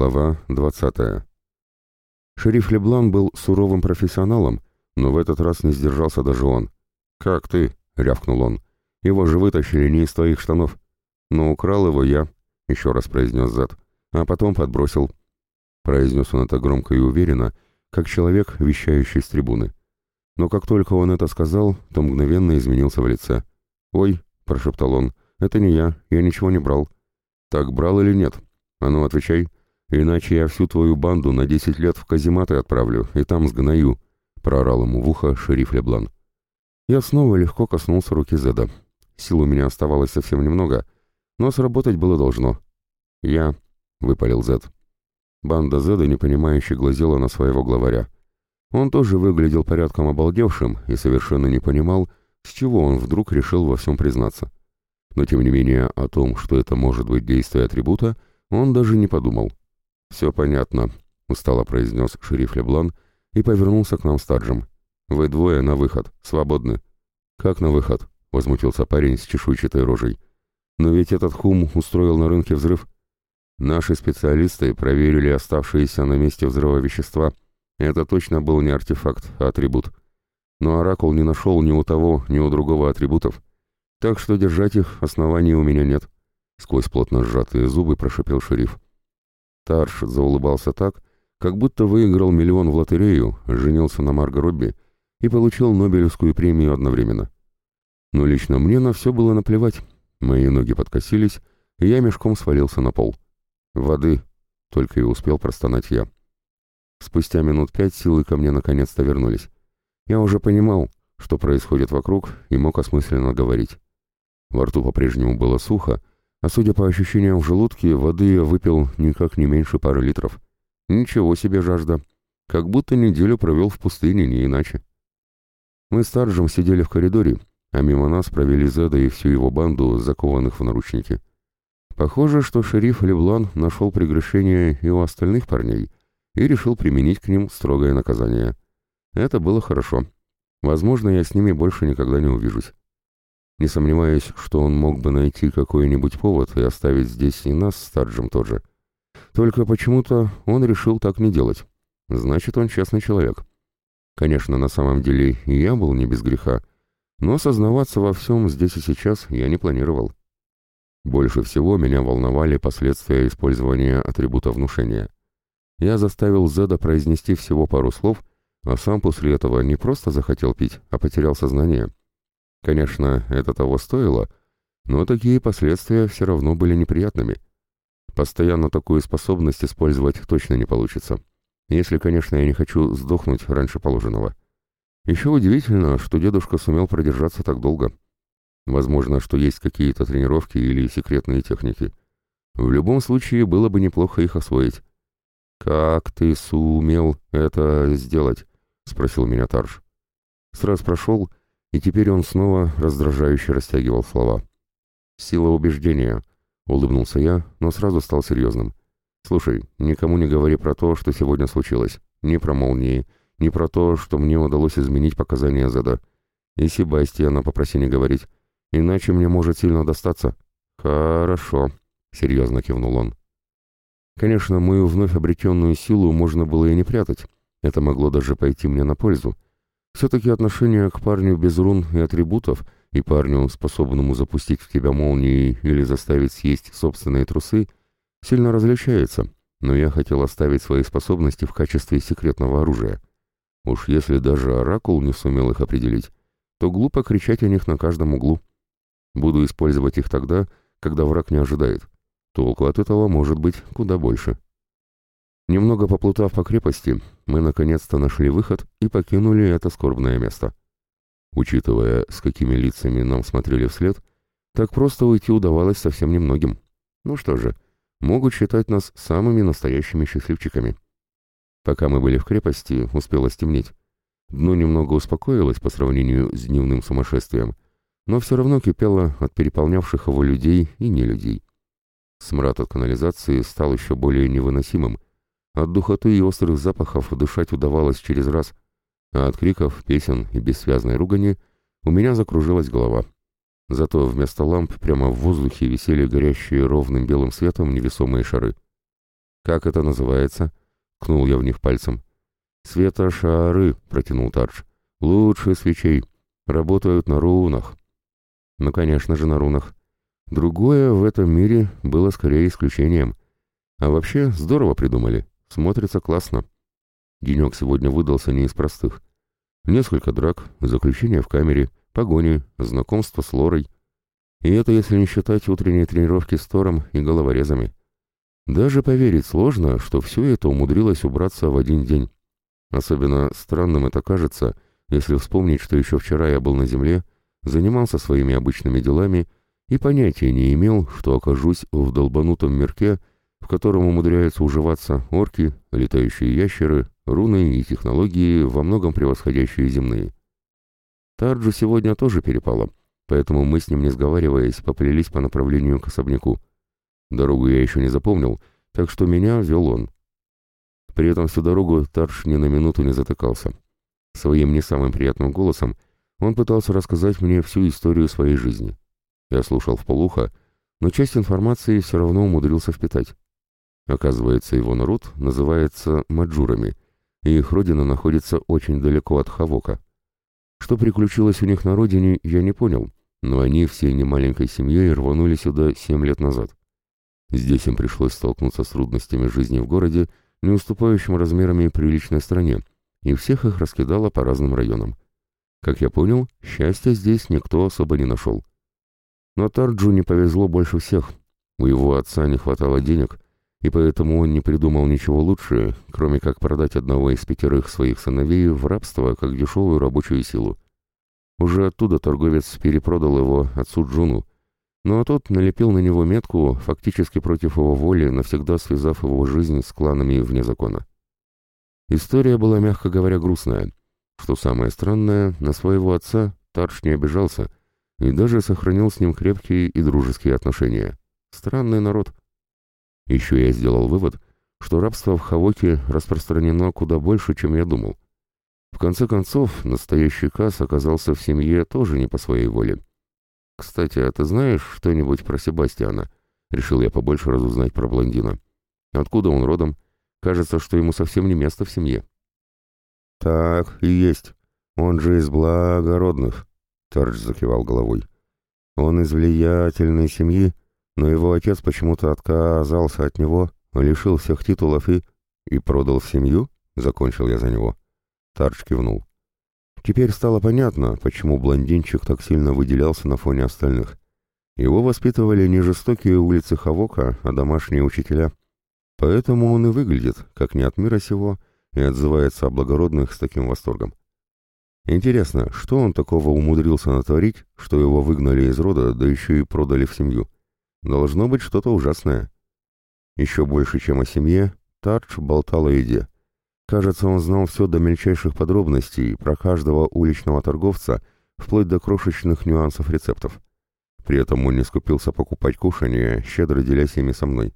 Глава 20. Шериф Леблан был суровым профессионалом, но в этот раз не сдержался даже он. «Как ты?» — рявкнул он. «Его же вытащили не из твоих штанов». «Но украл его я», — еще раз произнес Зад, «а потом подбросил». Произнес он это громко и уверенно, как человек, вещающий с трибуны. Но как только он это сказал, то мгновенно изменился в лице. «Ой», — прошептал он, — «это не я, я ничего не брал». «Так брал или нет?» «А ну, отвечай, иначе я всю твою банду на десять лет в казематы отправлю и там сгною», — проорал ему в ухо шериф Леблан. Я снова легко коснулся руки Зеда. Сил у меня оставалось совсем немного, но сработать было должно. «Я», — выпалил Зед. Банда Зеда непонимающе глазела на своего главаря. Он тоже выглядел порядком обалдевшим и совершенно не понимал, с чего он вдруг решил во всем признаться. Но тем не менее о том, что это может быть действие атрибута, — он даже не подумал. «Все понятно», — устало произнес шериф Леблан и повернулся к нам с Таджем. «Вы двое на выход. Свободны». «Как на выход?» — возмутился парень с чешуйчатой рожей. «Но ведь этот хум устроил на рынке взрыв. Наши специалисты проверили оставшиеся на месте взрыва вещества. Это точно был не артефакт, а атрибут. Но Оракул не нашел ни у того, ни у другого атрибутов. Так что держать их оснований у меня нет. Сквозь плотно сжатые зубы прошипел шериф. Тарш заулыбался так, как будто выиграл миллион в лотерею, женился на Марго Робби и получил Нобелевскую премию одновременно. Но лично мне на все было наплевать. Мои ноги подкосились, и я мешком свалился на пол. «Воды!» — только и успел простонать я. Спустя минут пять силы ко мне наконец-то вернулись. Я уже понимал, что происходит вокруг, и мог осмысленно говорить. Во рту по-прежнему было сухо, а судя по ощущениям в желудке, воды я выпил никак не меньше пары литров. Ничего себе жажда. Как будто неделю провел в пустыне, не иначе. Мы с Тарджем сидели в коридоре, а мимо нас провели Зеда и всю его банду, закованных в наручники. Похоже, что шериф Леблан нашел прегрешение и у остальных парней и решил применить к ним строгое наказание. Это было хорошо. Возможно, я с ними больше никогда не увижусь. Не сомневаюсь, что он мог бы найти какой-нибудь повод и оставить здесь и нас с Тарджем тоже. Только почему-то он решил так не делать. Значит, он честный человек. Конечно, на самом деле и я был не без греха, но осознаваться во всем здесь и сейчас я не планировал. Больше всего меня волновали последствия использования атрибута внушения. Я заставил Зеда произнести всего пару слов, а сам после этого не просто захотел пить, а потерял сознание. Конечно, это того стоило, но такие последствия все равно были неприятными. Постоянно такую способность использовать точно не получится. Если, конечно, я не хочу сдохнуть раньше положенного. Еще удивительно, что дедушка сумел продержаться так долго. Возможно, что есть какие-то тренировки или секретные техники. В любом случае, было бы неплохо их освоить. «Как ты сумел это сделать?» — спросил меня Тарш. Сразу прошел и теперь он снова раздражающе растягивал слова. «Сила убеждения», — улыбнулся я, но сразу стал серьезным. «Слушай, никому не говори про то, что сегодня случилось. Ни про молнии, ни про то, что мне удалось изменить показания Зеда. И Себастьяна попроси не говорить, иначе мне может сильно достаться». «Хорошо», — серьезно кивнул он. Конечно, мою вновь обретенную силу можно было и не прятать. Это могло даже пойти мне на пользу. Все-таки отношение к парню без рун и атрибутов и парню, способному запустить в тебя молнии или заставить съесть собственные трусы, сильно различается, но я хотел оставить свои способности в качестве секретного оружия. Уж если даже Оракул не сумел их определить, то глупо кричать о них на каждом углу. Буду использовать их тогда, когда враг не ожидает. Толку от этого может быть куда больше. Немного поплутав по крепости, мы наконец-то нашли выход и покинули это скорбное место. Учитывая, с какими лицами нам смотрели вслед, так просто уйти удавалось совсем немногим. Ну что же, могут считать нас самыми настоящими счастливчиками. Пока мы были в крепости, успело стемнеть. Дно немного успокоилось по сравнению с дневным сумасшествием, но все равно кипело от переполнявших его людей и не людей. Смрад от канализации стал еще более невыносимым, от духоты и острых запахов дышать удавалось через раз, а от криков, песен и бессвязной ругани у меня закружилась голова. Зато вместо ламп прямо в воздухе висели горящие ровным белым светом невесомые шары. «Как это называется?» — кнул я в них пальцем. «Светошары», — протянул Тардж. «Лучше свечей. Работают на рунах». «Ну, конечно же, на рунах. Другое в этом мире было скорее исключением. А вообще, здорово придумали. Смотрится классно. Денек сегодня выдался не из простых. Несколько драк, заключение в камере, погони, знакомство с Лорой. И это если не считать утренней тренировки с Тором и головорезами. Даже поверить сложно, что все это умудрилось убраться в один день. Особенно странным это кажется, если вспомнить, что еще вчера я был на земле, занимался своими обычными делами и понятия не имел, что окажусь в долбанутом мирке, в котором умудряются уживаться орки, летающие ящеры, руны и технологии, во многом превосходящие земные. Тарджу сегодня тоже перепало, поэтому мы с ним, не сговариваясь, поплелись по направлению к особняку. Дорогу я еще не запомнил, так что меня вел он. При этом всю дорогу Тардж ни на минуту не затыкался. Своим не самым приятным голосом он пытался рассказать мне всю историю своей жизни. Я слушал вполуха, но часть информации все равно умудрился впитать. Оказывается, его народ называется маджурами, и их родина находится очень далеко от Хавока. Что приключилось у них на родине, я не понял, но они всей немаленькой семьей рванули сюда семь лет назад. Здесь им пришлось столкнуться с трудностями жизни в городе, не уступающим размерами приличной стране, и всех их раскидало по разным районам. Как я понял, счастья здесь никто особо не нашел. Но Тарджу не повезло больше всех. У его отца не хватало денег, и поэтому он не придумал ничего лучше, кроме как продать одного из пятерых своих сыновей в рабство как дешевую рабочую силу. Уже оттуда торговец перепродал его отцу Джуну, ну тот налепил на него метку, фактически против его воли, навсегда связав его жизнь с кланами вне закона. История была, мягко говоря, грустная. Что самое странное, на своего отца Тарш не обижался и даже сохранил с ним крепкие и дружеские отношения. Странный народ. Еще я сделал вывод, что рабство в Хавоке распространено куда больше, чем я думал. В конце концов, настоящий Кас оказался в семье тоже не по своей воле. «Кстати, а ты знаешь что-нибудь про Себастьяна?» Решил я побольше разузнать про блондина. «Откуда он родом? Кажется, что ему совсем не место в семье». «Так и есть. Он же из благородных», — Торч закивал головой. «Он из влиятельной семьи, но его отец почему-то отказался от него, лишил всех титулов и... и продал семью?» — закончил я за него. Тарч кивнул. Теперь стало понятно, почему блондинчик так сильно выделялся на фоне остальных. Его воспитывали не жестокие улицы Хавока, а домашние учителя. Поэтому он и выглядит, как не от мира сего, и отзывается о благородных с таким восторгом. Интересно, что он такого умудрился натворить, что его выгнали из рода, да еще и продали в семью? Должно быть что-то ужасное. Еще больше, чем о семье, Тардж болтал о еде. Кажется, он знал все до мельчайших подробностей про каждого уличного торговца, вплоть до крошечных нюансов рецептов. При этом он не скупился покупать кушанье, щедро делясь ими со мной.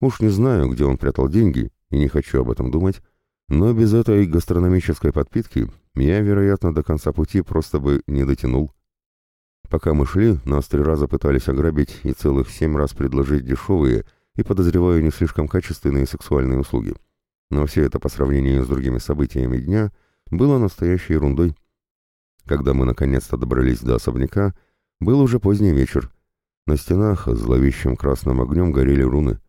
Уж не знаю, где он прятал деньги, и не хочу об этом думать, но без этой гастрономической подпитки я, вероятно, до конца пути просто бы не дотянул. Пока мы шли, нас три раза пытались ограбить и целых семь раз предложить дешевые и, подозреваю, не слишком качественные сексуальные услуги. Но все это по сравнению с другими событиями дня было настоящей ерундой. Когда мы наконец-то добрались до особняка, был уже поздний вечер. На стенах зловещим красным огнем горели руны.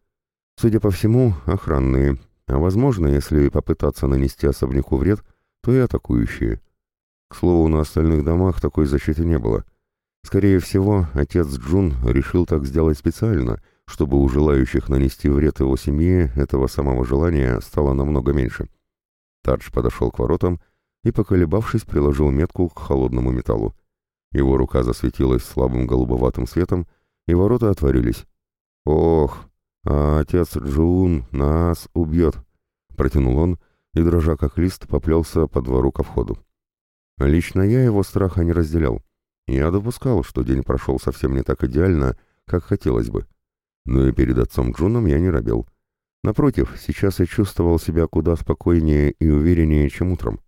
Судя по всему, охранные, а возможно, если попытаться нанести особняку вред, то и атакующие. К слову, на остальных домах такой защиты не было — Скорее всего, отец Джун решил так сделать специально, чтобы у желающих нанести вред его семье этого самого желания стало намного меньше. Тадж подошел к воротам и, поколебавшись, приложил метку к холодному металлу. Его рука засветилась слабым голубоватым светом, и ворота отворились. «Ох, а отец Джун нас убьет!» — протянул он, и, дрожа как лист, поплелся по двору ко входу. Лично я его страха не разделял. Я допускал, что день прошел совсем не так идеально, как хотелось бы. Но и перед отцом Джуном я не робел. Напротив, сейчас я чувствовал себя куда спокойнее и увереннее, чем утром.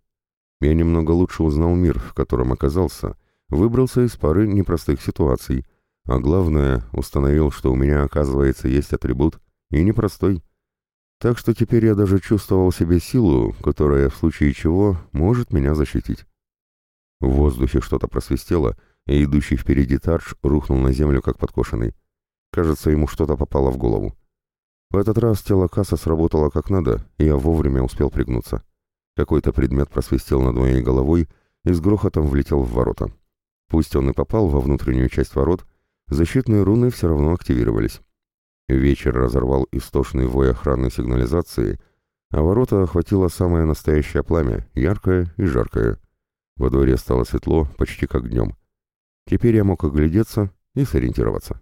Я немного лучше узнал мир, в котором оказался, выбрался из пары непростых ситуаций, а главное, установил, что у меня, оказывается, есть атрибут, и непростой. Так что теперь я даже чувствовал себе силу, которая, в случае чего, может меня защитить. В воздухе что-то просвистело, и идущий впереди Тардж рухнул на землю, как подкошенный. Кажется, ему что-то попало в голову. В этот раз тело касса сработало как надо, и я вовремя успел пригнуться. Какой-то предмет просвистел над моей головой и с грохотом влетел в ворота. Пусть он и попал во внутреннюю часть ворот, защитные руны все равно активировались. Вечер разорвал истошный вой охранной сигнализации, а ворота охватило самое настоящее пламя, яркое и жаркое. Во дворе стало светло, почти как днем. Теперь я мог оглядеться и сориентироваться.